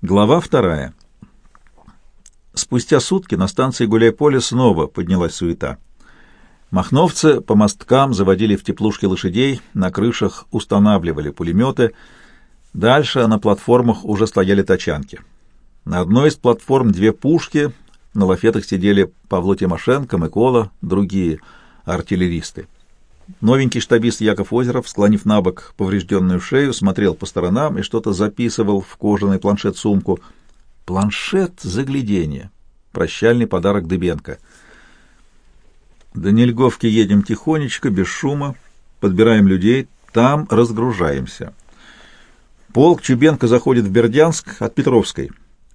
Глава вторая. Спустя сутки на станции Гуляй-Поле снова поднялась суета. Махновцы по мосткам заводили в теплушки лошадей, на крышах устанавливали пулеметы. Дальше на платформах уже стояли тачанки. На одной из платформ две пушки, на лафетах сидели Павло Тимошенко, Микола, другие артиллеристы. Новенький штабист Яков Озеров, склонив на бок поврежденную шею, смотрел по сторонам и что-то записывал в кожаный планшет-сумку. Планшет заглядения. Прощальный подарок Дыбенко. До Нельговки едем тихонечко, без шума, подбираем людей, там разгружаемся. Полк Чубенко заходит в Бердянск от Петровской,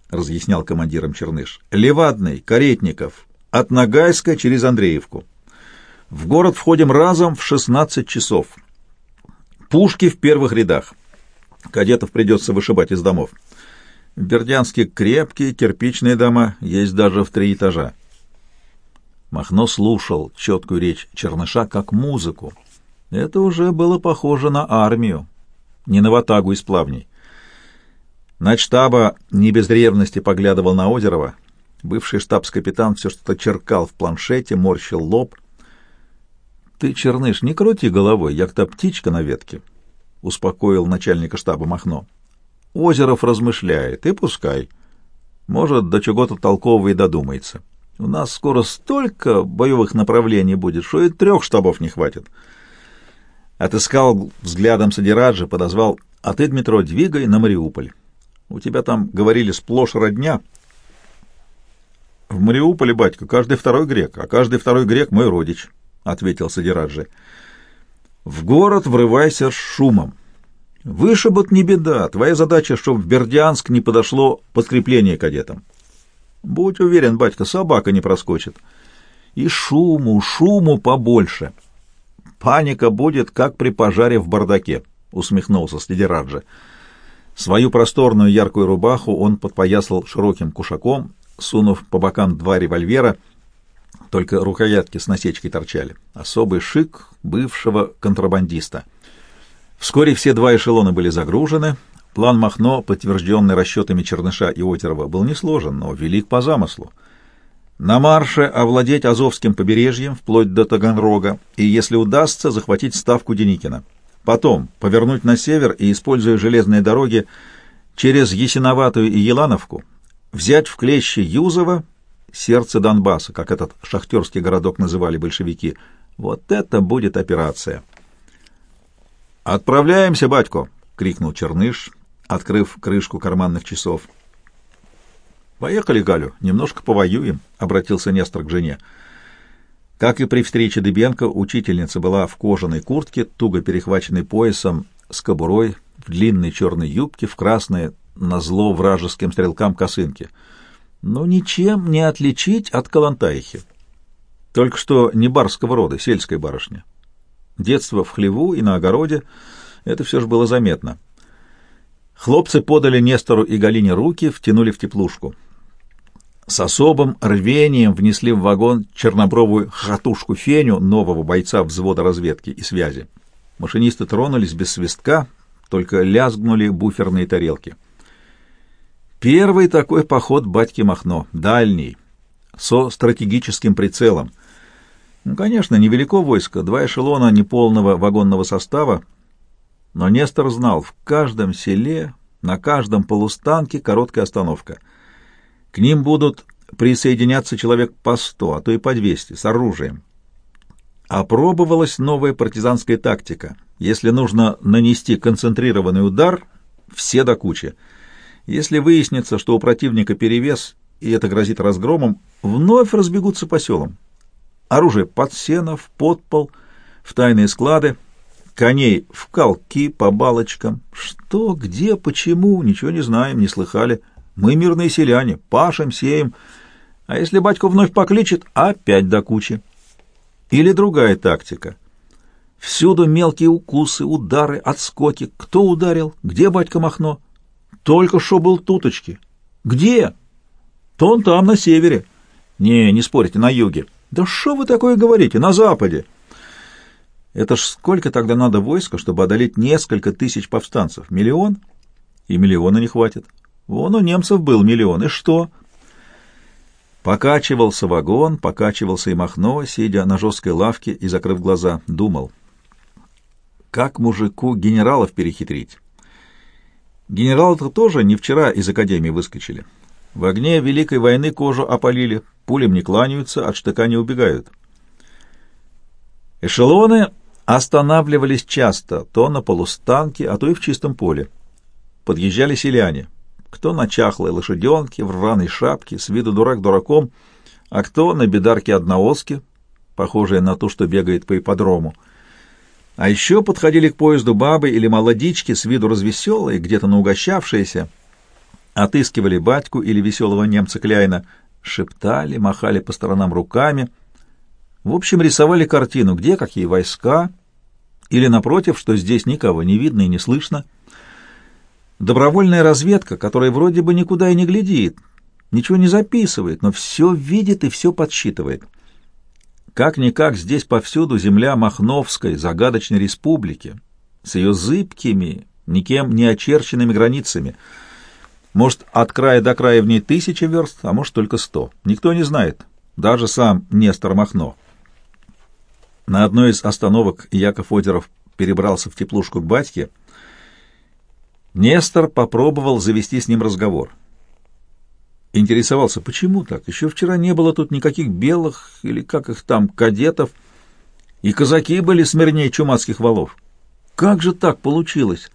разъяснял командиром Черныш. Левадный, Каретников, от Ногайска через Андреевку. В город входим разом в 16 часов. Пушки в первых рядах. Кадетов придется вышибать из домов. В Бердянске крепкие кирпичные дома, есть даже в три этажа. Махно слушал четкую речь Черныша как музыку. Это уже было похоже на армию, не на ватагу из плавней. Начтаба не без ревности поглядывал на Озерова. Бывший штабс-капитан все что-то черкал в планшете, морщил лоб — ты, Черныш, не крути головой, як та птичка на ветке, — успокоил начальника штаба Махно. Озеров размышляет, и пускай. Может, до чего-то толкового и додумается. У нас скоро столько боевых направлений будет, что и трех штабов не хватит. Отыскал взглядом Садираджа, подозвал, а ты, Дмитро, двигай на Мариуполь. У тебя там, говорили, сплошь родня. В Мариуполе, батька, каждый второй грек, а каждый второй грек — мой родич. — ответил Садираджи. «В город врывайся с шумом. Вышибут не беда. Твоя задача, чтобы в Бердянск не подошло подкрепление кадетам. Будь уверен, батька, собака не проскочит. И шуму, шуму побольше. Паника будет, как при пожаре в бардаке», — усмехнулся Садираджи. Свою просторную яркую рубаху он подпоясал широким кушаком, сунув по бокам два револьвера — только рукоятки с насечкой торчали. Особый шик бывшего контрабандиста. Вскоре все два эшелона были загружены. План Махно, подтвержденный расчетами Черныша и Отерова, был не сложен, но велик по замыслу. На марше овладеть Азовским побережьем вплоть до Таганрога и, если удастся, захватить ставку Деникина. Потом повернуть на север и, используя железные дороги, через Ясиноватую и Елановку, взять в клещи Юзово сердце Донбасса, как этот шахтерский городок называли большевики. Вот это будет операция. «Отправляемся, батько!» — крикнул Черныш, открыв крышку карманных часов. «Поехали, Галю, немножко повоюем», — обратился Нестор к жене. Как и при встрече Дыбенко, учительница была в кожаной куртке, туго перехваченной поясом, с кобурой, в длинной черной юбке, в красной, назло вражеским стрелкам косынки — но ничем не отличить от Калантайхи. Только что не барского рода, сельской барышня. Детство в хлеву и на огороде — это все же было заметно. Хлопцы подали Нестору и Галине руки, втянули в теплушку. С особым рвением внесли в вагон чернобровую хатушку Феню, нового бойца взвода разведки и связи. Машинисты тронулись без свистка, только лязгнули буферные тарелки — Первый такой поход батьки Махно, дальний, со стратегическим прицелом. Ну, конечно, невелико войско, два эшелона неполного вагонного состава, но Нестор знал, в каждом селе, на каждом полустанке короткая остановка. К ним будут присоединяться человек по сто, а то и по двести, с оружием. Опробовалась новая партизанская тактика. Если нужно нанести концентрированный удар, все до кучи — если выяснится, что у противника перевес, и это грозит разгромом, вновь разбегутся по селам. Оружие под сено, в подпол, в тайные склады, коней в колки, по балочкам. Что, где, почему, ничего не знаем, не слыхали. Мы мирные селяне, пашем, сеем. А если батько вновь покличет, опять до кучи. Или другая тактика. Всюду мелкие укусы, удары, отскоки. Кто ударил? Где батька Махно? Только что был туточки. Где? То он там, на севере. Не, не спорите, на юге. Да что вы такое говорите? На западе. Это ж сколько тогда надо войска, чтобы одолеть несколько тысяч повстанцев? Миллион? И миллиона не хватит. Вон у немцев был миллион, и что? Покачивался вагон, покачивался и Махно, сидя на жесткой лавке и закрыв глаза, думал. Как мужику генералов перехитрить? Генералы-то тоже не вчера из академии выскочили. В огне Великой войны кожу опалили, пулем не кланяются, от штыка не убегают. Эшелоны останавливались часто, то на полустанке, а то и в чистом поле. Подъезжали селяне, кто на чахлой лошаденке, в рваной шапке, с виду дурак дураком, а кто на бедарке однооске, похожей на ту, что бегает по ипподрому. А еще подходили к поезду бабы или молодички, с виду развеселые, где-то наугощавшиеся, отыскивали батьку или веселого немца Кляйна, шептали, махали по сторонам руками. В общем, рисовали картину, где какие войска, или, напротив, что здесь никого не видно и не слышно. Добровольная разведка, которая вроде бы никуда и не глядит, ничего не записывает, но все видит и все подсчитывает. Как-никак здесь повсюду земля Махновской, загадочной республики, с ее зыбкими, никем не очерченными границами — может, от края до края в ней тысячи верст, а может, только сто. Никто не знает. Даже сам Нестор Махно. На одной из остановок Яков Одеров перебрался в теплушку к батьке. Нестор попробовал завести с ним разговор. Интересовался, почему так? Еще вчера не было тут никаких белых, или как их там, кадетов, и казаки были смирнее чумацких валов. Как же так получилось?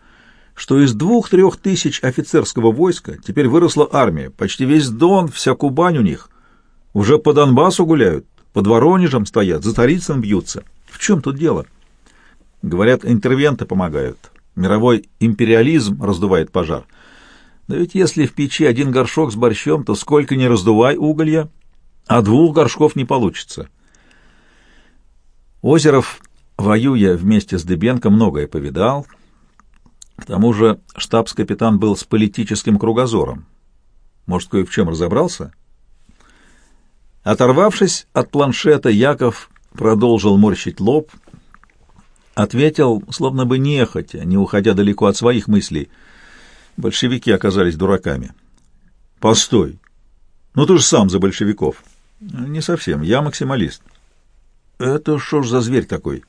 что из двух-трех тысяч офицерского войска теперь выросла армия, почти весь Дон, вся Кубань у них. Уже по Донбассу гуляют, под Воронежем стоят, за Тарицын бьются. В чем тут дело? Говорят, интервенты помогают. Мировой империализм раздувает пожар. Но ведь если в печи один горшок с борщом, то сколько ни раздувай уголья, а двух горшков не получится. Озеров, воюя вместе с Дыбенко, многое повидал — к тому же штабс-капитан был с политическим кругозором. Может, кое в чем разобрался? Оторвавшись от планшета, Яков продолжил морщить лоб, ответил, словно бы нехотя, не уходя далеко от своих мыслей. Большевики оказались дураками. «Постой! Ну ты же сам за большевиков!» «Не совсем. Я максималист». «Это что ж за зверь такой?»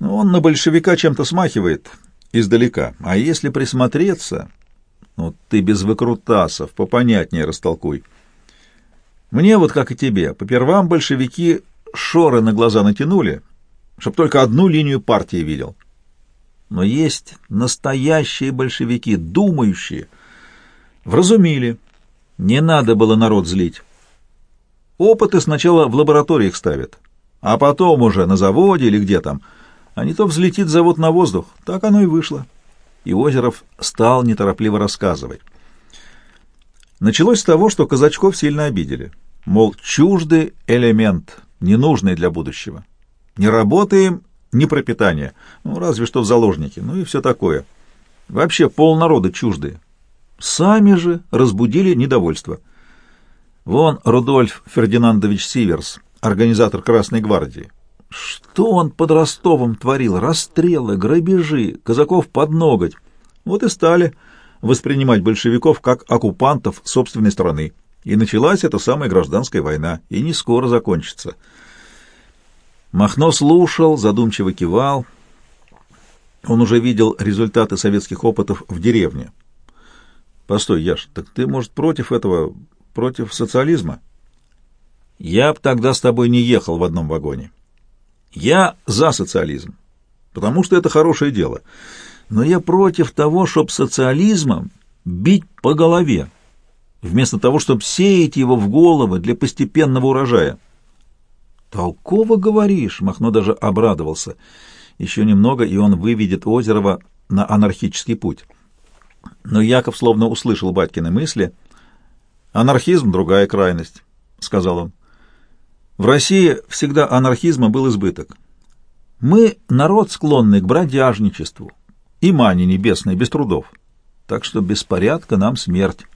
«Ну, он на большевика чем-то смахивает» издалека. А если присмотреться, ну, ты без выкрутасов, попонятнее растолкуй. Мне вот, как и тебе, по первам большевики шоры на глаза натянули, чтоб только одну линию партии видел. Но есть настоящие большевики, думающие. Вразумили. Не надо было народ злить. Опыты сначала в лабораториях ставят, а потом уже на заводе или где там — а не то взлетит завод на воздух. Так оно и вышло. И Озеров стал неторопливо рассказывать. Началось с того, что казачков сильно обидели. Мол, чуждый элемент, ненужный для будущего. Не работаем, ни пропитание. Ну, разве что в заложники. Ну и все такое. Вообще полнарода чуждые. Сами же разбудили недовольство. Вон Рудольф Фердинандович Сиверс, организатор Красной гвардии. Что он под Ростовом творил? Расстрелы, грабежи, казаков под ноготь. Вот и стали воспринимать большевиков как оккупантов собственной страны. И началась эта самая гражданская война, и не скоро закончится. Махно слушал, задумчиво кивал. Он уже видел результаты советских опытов в деревне. Постой, Яш, так ты, может, против этого, против социализма? Я б тогда с тобой не ехал в одном вагоне. Я за социализм, потому что это хорошее дело. Но я против того, чтобы социализмом бить по голове, вместо того, чтобы сеять его в головы для постепенного урожая. «Толково говоришь», — Махно даже обрадовался. «Еще немного, и он выведет Озерова на анархический путь». Но Яков словно услышал батькины мысли. «Анархизм — другая крайность», — сказал он. В России всегда анархизма был избыток. Мы народ склонный к бродяжничеству и мане небесной без трудов. Так что беспорядка нам смерть.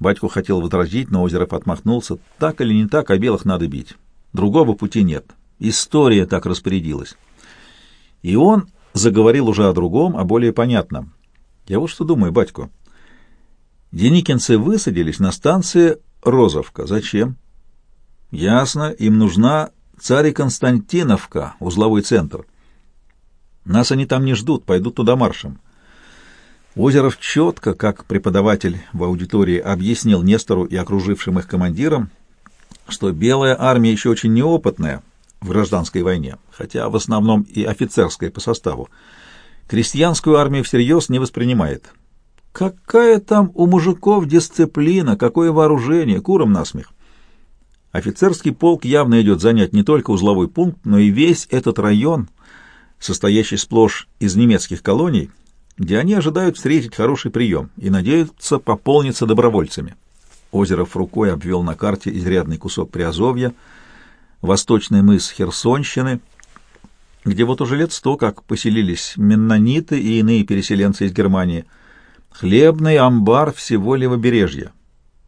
Батьку хотел возразить, но Озеров отмахнулся. Так или не так, а белых надо бить. Другого пути нет. История так распорядилась. И он заговорил уже о другом, о более понятном. Я вот что думаю, батько. Деникинцы высадились на станции Розовка. Зачем? Ясно, им нужна царь Константиновка, узловой центр. Нас они там не ждут, пойдут туда маршем. Озеров четко, как преподаватель в аудитории, объяснил Нестору и окружившим их командирам, что белая армия еще очень неопытная в гражданской войне, хотя в основном и офицерская по составу. Крестьянскую армию всерьез не воспринимает. Какая там у мужиков дисциплина, какое вооружение, куром насмех. Офицерский полк явно идет занять не только узловой пункт, но и весь этот район, состоящий сплошь из немецких колоний, где они ожидают встретить хороший прием и надеются пополниться добровольцами. Озеров рукой обвел на карте изрядный кусок Приазовья, восточный мыс Херсонщины, где вот уже лет сто как поселились меннониты и иные переселенцы из Германии. Хлебный амбар всего левобережья.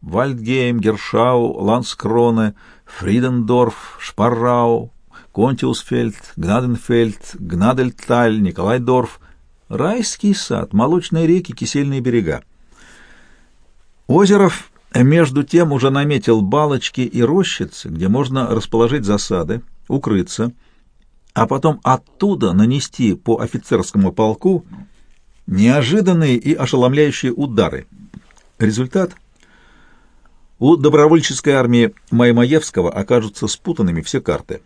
Вальдгейм, Гершау, Ланскроне, Фридендорф, Шпаррау, Контиусфельд, Гнаденфельд, Гнадельталь, Николайдорф. Райский сад, молочные реки, кисельные берега. Озеров между тем уже наметил балочки и рощицы, где можно расположить засады, укрыться, а потом оттуда нанести по офицерскому полку неожиданные и ошеломляющие удары. Результат — у добровольческой армии Маймаевского окажутся спутанными все карты.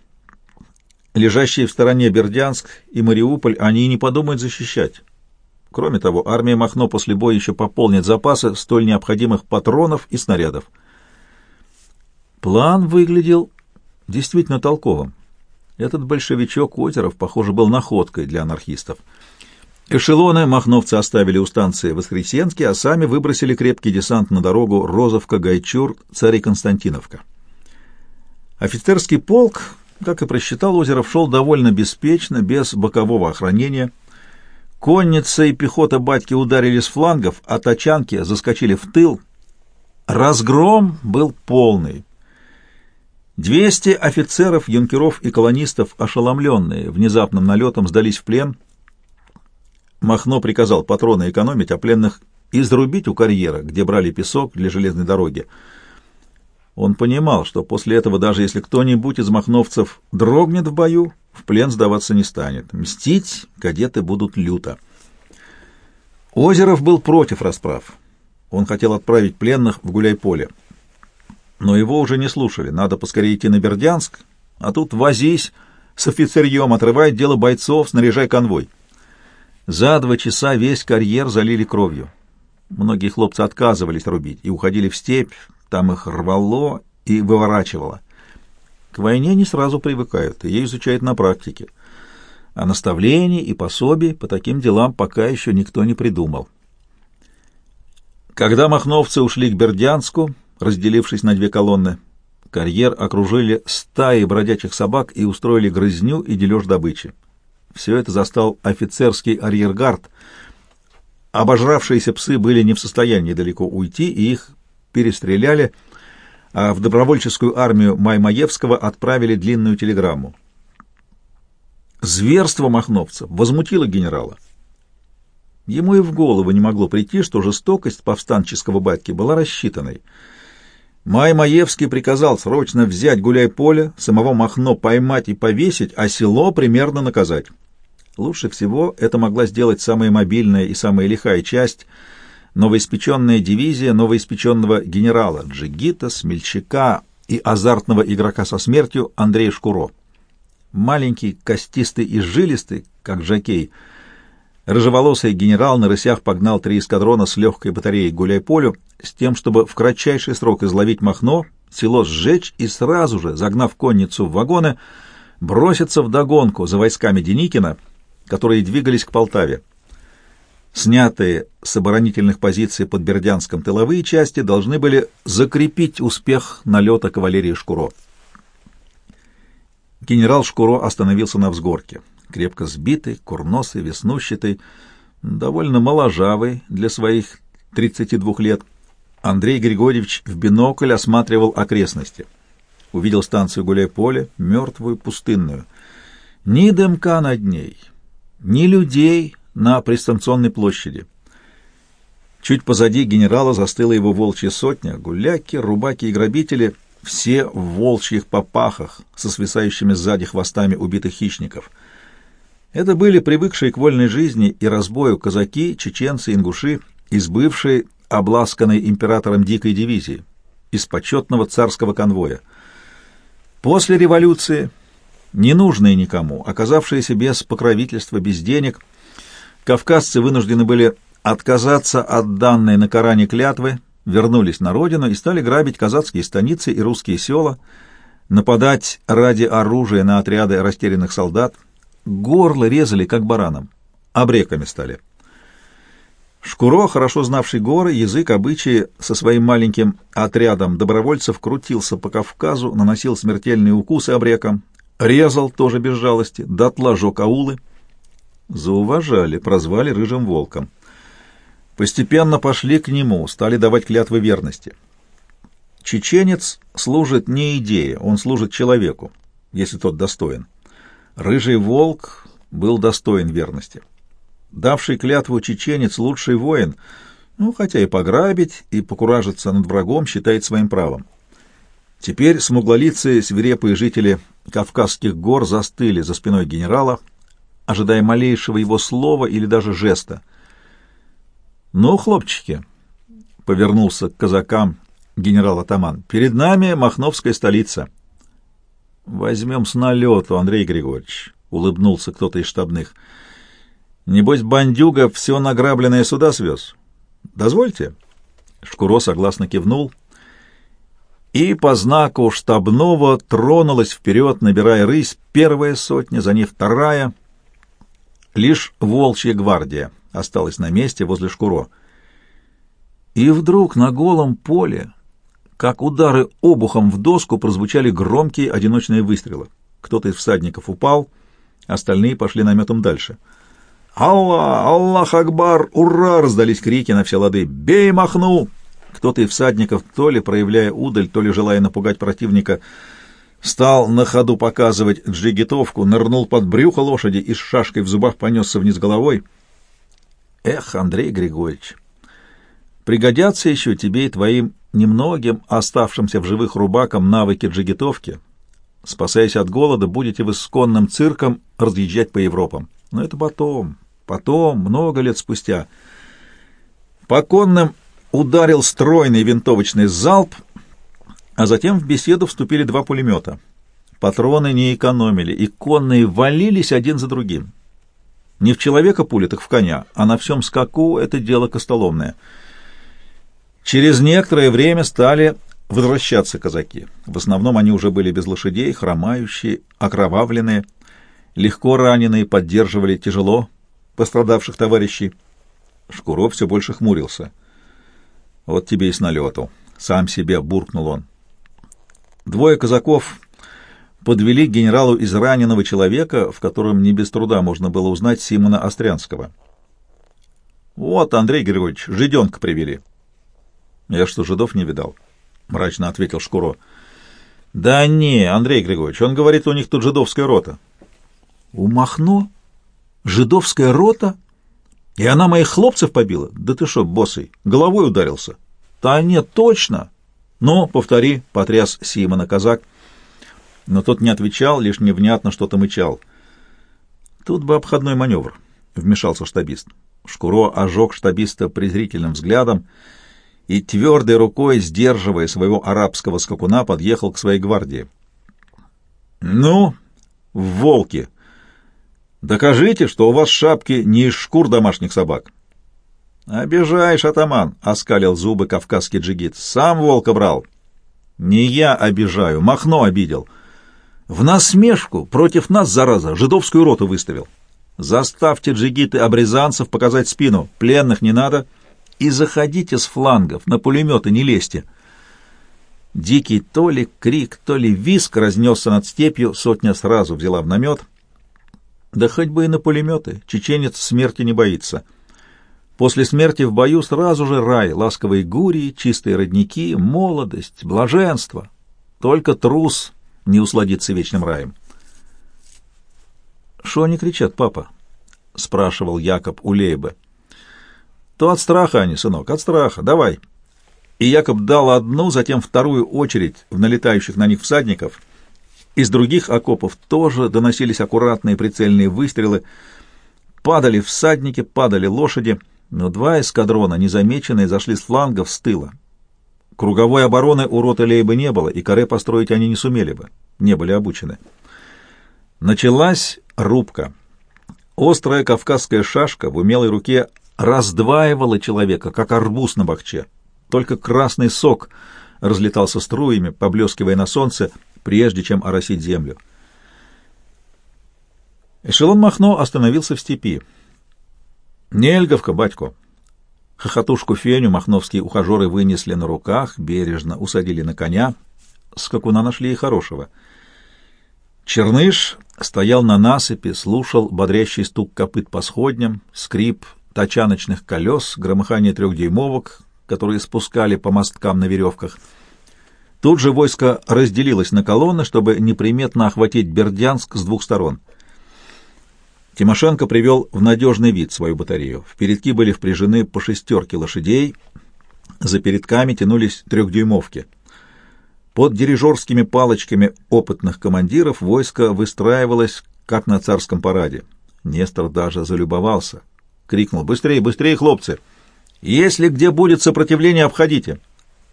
Лежащие в стороне Бердянск и Мариуполь они не подумают защищать. Кроме того, армия Махно после боя еще пополнит запасы столь необходимых патронов и снарядов. План выглядел действительно толковым. Этот большевичок Озеров, похоже, был находкой для анархистов. Эшелоны махновцы оставили у станции Воскресенский, а сами выбросили крепкий десант на дорогу Розовка-Гайчур, Царь-Константиновка. Офицерский полк, как и просчитал Озеров, шел довольно беспечно, без бокового охранения – Конница и пехота батьки ударили с флангов, а тачанки заскочили в тыл. Разгром был полный. Двести офицеров, юнкеров и колонистов, ошеломленные внезапным налетом, сдались в плен. Махно приказал патроны экономить, а пленных изрубить у карьера, где брали песок для железной дороги. Он понимал, что после этого, даже если кто-нибудь из махновцев дрогнет в бою, в плен сдаваться не станет. Мстить кадеты будут люто. Озеров был против расправ. Он хотел отправить пленных в гуляй-поле. Но его уже не слушали. Надо поскорее идти на Бердянск, а тут возись с офицерьем, отрывай дело бойцов, снаряжай конвой. За два часа весь карьер залили кровью. Многие хлопцы отказывались рубить и уходили в степь, там их рвало и выворачивало. К войне не сразу привыкают, ее изучают на практике. А наставлений и пособий по таким делам пока еще никто не придумал. Когда махновцы ушли к Бердянску, разделившись на две колонны, карьер окружили стаи бродячих собак и устроили грызню и дележ добычи. Все это застал офицерский арьергард. Обожравшиеся псы были не в состоянии далеко уйти, и их перестреляли, а в добровольческую армию Маймаевского отправили длинную телеграмму. Зверство махновцев возмутило генерала. Ему и в голову не могло прийти, что жестокость повстанческого батьки была рассчитанной. Маймаевский приказал срочно взять гуляй-поле, самого Махно поймать и повесить, а село примерно наказать. Лучше всего это могла сделать самая мобильная и самая лихая часть — новоиспеченная дивизия новоиспеченного генерала Джигита, смельчака и азартного игрока со смертью Андрея Шкуро. Маленький, костистый и жилистый, как Жакей, рыжеволосый генерал на рысях погнал три эскадрона с легкой батареей гуляй-полю с тем, чтобы в кратчайший срок изловить Махно, село сжечь и сразу же, загнав конницу в вагоны, броситься в догонку за войсками Деникина, которые двигались к Полтаве. Снятые с оборонительных позиций под Бердянском тыловые части должны были закрепить успех налета кавалерии Шкуро. Генерал Шкуро остановился на взгорке, крепко сбитый, курносый, веснущатый, довольно моложавый для своих 32 лет. Андрей Григорьевич в бинокль осматривал окрестности. Увидел станцию Гуляй-Поле, мертвую, пустынную. Ни дымка над ней, ни людей, на пристанционной площади. Чуть позади генерала застыла его волчья сотня, гуляки, рубаки и грабители, все в волчьих попахах, со свисающими сзади хвостами убитых хищников. Это были привыкшие к вольной жизни и разбою казаки, чеченцы, ингуши из бывшей, обласканной императором дикой дивизии, из почетного царского конвоя. После революции, ненужные никому, оказавшиеся без покровительства, без денег, кавказцы вынуждены были отказаться от данной на Коране клятвы, вернулись на родину и стали грабить казацкие станицы и русские села, нападать ради оружия на отряды растерянных солдат, горло резали, как баранам, обреками стали. Шкуро, хорошо знавший горы, язык, обычаи, со своим маленьким отрядом добровольцев крутился по Кавказу, наносил смертельные укусы обрекам, резал тоже без жалости, дотла жег аулы. Зауважали, прозвали рыжим волком. Постепенно пошли к нему, стали давать клятвы верности. Чеченец служит не идее, он служит человеку, если тот достоин. Рыжий волк был достоин верности. Давший клятву чеченец — лучший воин, ну, хотя и пограбить, и покуражиться над врагом считает своим правом. Теперь смуглолицые свирепые жители Кавказских гор застыли за спиной генерала, ожидая малейшего его слова или даже жеста — «Ну, хлопчики», — повернулся к казакам генерал-атаман, — «перед нами Махновская столица». «Возьмем с налету, Андрей Григорьевич», — улыбнулся кто-то из штабных. «Небось, бандюга все награбленное сюда свез. Дозвольте?» Шкуро согласно кивнул, и по знаку штабного тронулась вперед, набирая рысь, первая сотня, за ней вторая. Лишь волчья гвардия — осталась на месте возле Шкуро. И вдруг на голом поле, как удары обухом в доску, прозвучали громкие одиночные выстрелы. Кто-то из всадников упал, остальные пошли наметом дальше. «Аллах! Аллах Акбар! Ура!» — раздались крики на все лады. «Бей, махну!» Кто-то из всадников, то ли проявляя удаль, то ли желая напугать противника, стал на ходу показывать джигитовку, нырнул под брюхо лошади и с шашкой в зубах понесся вниз головой — Эх, Андрей Григорьевич, пригодятся еще тебе и твоим немногим оставшимся в живых рубакам навыки джигитовки. Спасаясь от голода, будете вы с конным цирком разъезжать по Европам. Но это потом, потом, много лет спустя. По конным ударил стройный винтовочный залп, а затем в беседу вступили два пулемета. Патроны не экономили, и конные валились один за другим. Не в человека пули, так в коня, а на всем скаку это дело костоломное. Через некоторое время стали возвращаться казаки. В основном они уже были без лошадей, хромающие, окровавленные, легко раненые поддерживали тяжело пострадавших товарищей. Шкуров все больше хмурился. «Вот тебе и с налету», — сам себе буркнул он. Двое казаков подвели к генералу израненного человека, в котором не без труда можно было узнать Симона Острянского. «Вот, Андрей Григорьевич, жиденка привели». «Я что, жидов не видал?» — мрачно ответил Шкуро. «Да не, Андрей Григорьевич, он говорит, у них тут жидовская рота». «У Махно? Жидовская рота? И она моих хлопцев побила? Да ты что, боссый, головой ударился?» «Да нет, точно!» «Ну, повтори», — потряс Симона казак, — но тот не отвечал, лишь невнятно что-то мычал. «Тут бы обходной маневр», — вмешался штабист. Шкуро ожег штабиста презрительным взглядом и твердой рукой, сдерживая своего арабского скакуна, подъехал к своей гвардии. «Ну, волки, докажите, что у вас шапки не из шкур домашних собак». «Обижаешь, атаман!» — оскалил зубы кавказский джигит. «Сам волка брал». «Не я обижаю, Махно обидел». В насмешку против нас, зараза, жидовскую роту выставил. Заставьте джигиты обрезанцев показать спину, пленных не надо, и заходите с флангов, на пулеметы не лезьте. Дикий то ли крик, то ли виск разнесся над степью, сотня сразу взяла в намет. Да хоть бы и на пулеметы, чеченец смерти не боится. После смерти в бою сразу же рай, ласковые гурии, чистые родники, молодость, блаженство. Только трус не усладиться вечным раем. «Что они кричат, папа?» — спрашивал Якоб у Лейбе. То от страха они, сынок, от страха. Давай. И Якоб дал одну, затем вторую очередь в налетающих на них всадников. Из других окопов тоже доносились аккуратные прицельные выстрелы. Падали всадники, падали лошади, но два эскадрона, незамеченные, зашли с флангов с тыла. Круговой обороны у роты Лейбы не было, и каре построить они не сумели бы, не были обучены. Началась рубка. Острая кавказская шашка в умелой руке раздваивала человека, как арбуз на бахче. Только красный сок разлетался струями, поблескивая на солнце, прежде чем оросить землю. Эшелон Махно остановился в степи. «Не Эльговка, батько!» Хохотушку Феню махновские ухажеры вынесли на руках, бережно усадили на коня. Скакуна нашли и хорошего. Черныш стоял на насыпи, слушал бодрящий стук копыт по сходням, скрип тачаночных колес, громыхание трехдюймовок, которые спускали по мосткам на веревках. Тут же войско разделилось на колонны, чтобы неприметно охватить Бердянск с двух сторон — Тимошенко привел в надежный вид свою батарею. В передки были впряжены по шестерке лошадей, за передками тянулись трехдюймовки. Под дирижерскими палочками опытных командиров войско выстраивалось, как на царском параде. Нестор даже залюбовался. Крикнул «Быстрее, быстрее, хлопцы! Если где будет сопротивление, обходите!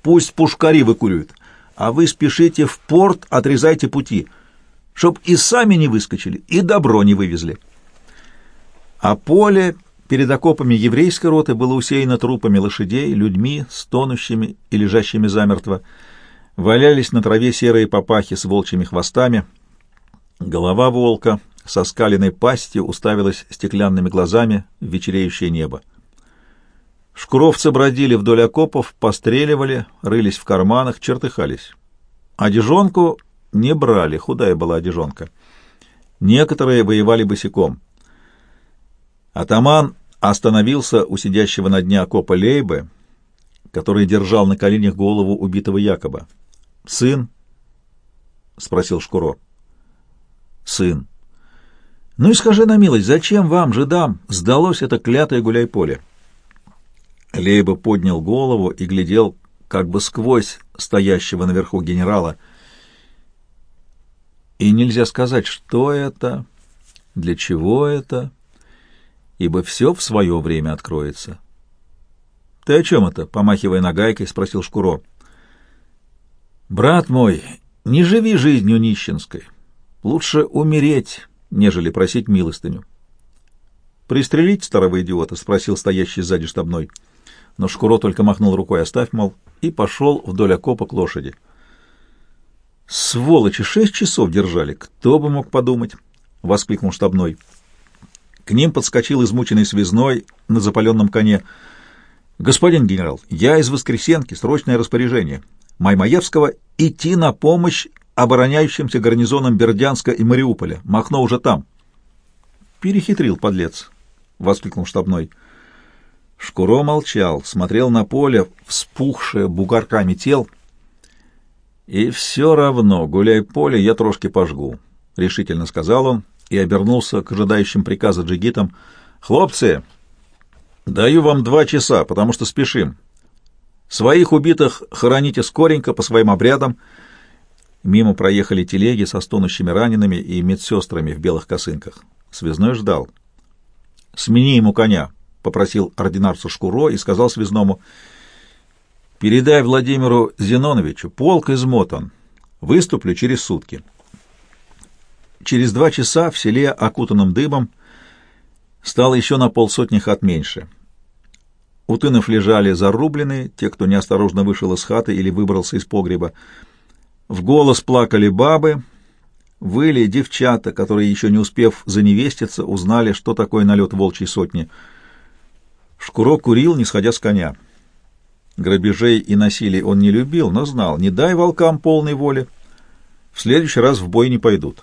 Пусть пушкари выкуривают, а вы спешите в порт, отрезайте пути, чтоб и сами не выскочили, и добро не вывезли» а поле перед окопами еврейской роты было усеяно трупами лошадей, людьми, стонущими и лежащими замертво. Валялись на траве серые папахи с волчьими хвостами. Голова волка со скаленной пастью уставилась стеклянными глазами в вечереющее небо. Шкуровцы бродили вдоль окопов, постреливали, рылись в карманах, чертыхались. Одежонку не брали, худая была одежонка. Некоторые воевали босиком — Атаман остановился у сидящего на дне окопа Лейбы, который держал на коленях голову убитого Якоба. «Сын?» — спросил Шкуро. «Сын». «Ну и скажи на милость, зачем вам, жидам, сдалось это клятое гуляй-поле?» Лейба поднял голову и глядел как бы сквозь стоящего наверху генерала. И нельзя сказать, что это, для чего это, ибо все в свое время откроется. — Ты о чем это? — помахивая нагайкой, спросил Шкуро. — Брат мой, не живи жизнью нищенской. Лучше умереть, нежели просить милостыню. — Пристрелить старого идиота? — спросил стоящий сзади штабной. Но Шкуро только махнул рукой, оставь, мол, и пошел вдоль окопа к лошади. — Сволочи, шесть часов держали, кто бы мог подумать! — воскликнул штабной. — к ним подскочил измученный связной на запаленном коне. «Господин генерал, я из Воскресенки, срочное распоряжение. Маймаевского идти на помощь обороняющимся гарнизонам Бердянска и Мариуполя. Махно уже там». «Перехитрил, подлец», — воскликнул штабной. Шкуро молчал, смотрел на поле, вспухшее бугорками тел. «И все равно, гуляй поле, я трошки пожгу», — решительно сказал он и обернулся к ожидающим приказа джигитам. «Хлопцы, даю вам два часа, потому что спешим. Своих убитых хороните скоренько по своим обрядам». Мимо проехали телеги со стонущими ранеными и медсестрами в белых косынках. Связной ждал. «Смени ему коня», — попросил ординарцу Шкуро и сказал связному. «Передай Владимиру Зиноновичу, полк измотан. Выступлю через сутки». Через два часа в селе, окутанном дымом, стало еще на полсотни хат меньше. У тынов лежали зарубленные, те, кто неосторожно вышел из хаты или выбрался из погреба. В голос плакали бабы, выли девчата, которые, еще не успев заневеститься, узнали, что такое налет волчьей сотни. Шкуро курил, не сходя с коня. Грабежей и насилий он не любил, но знал, не дай волкам полной воли, в следующий раз в бой не пойдут.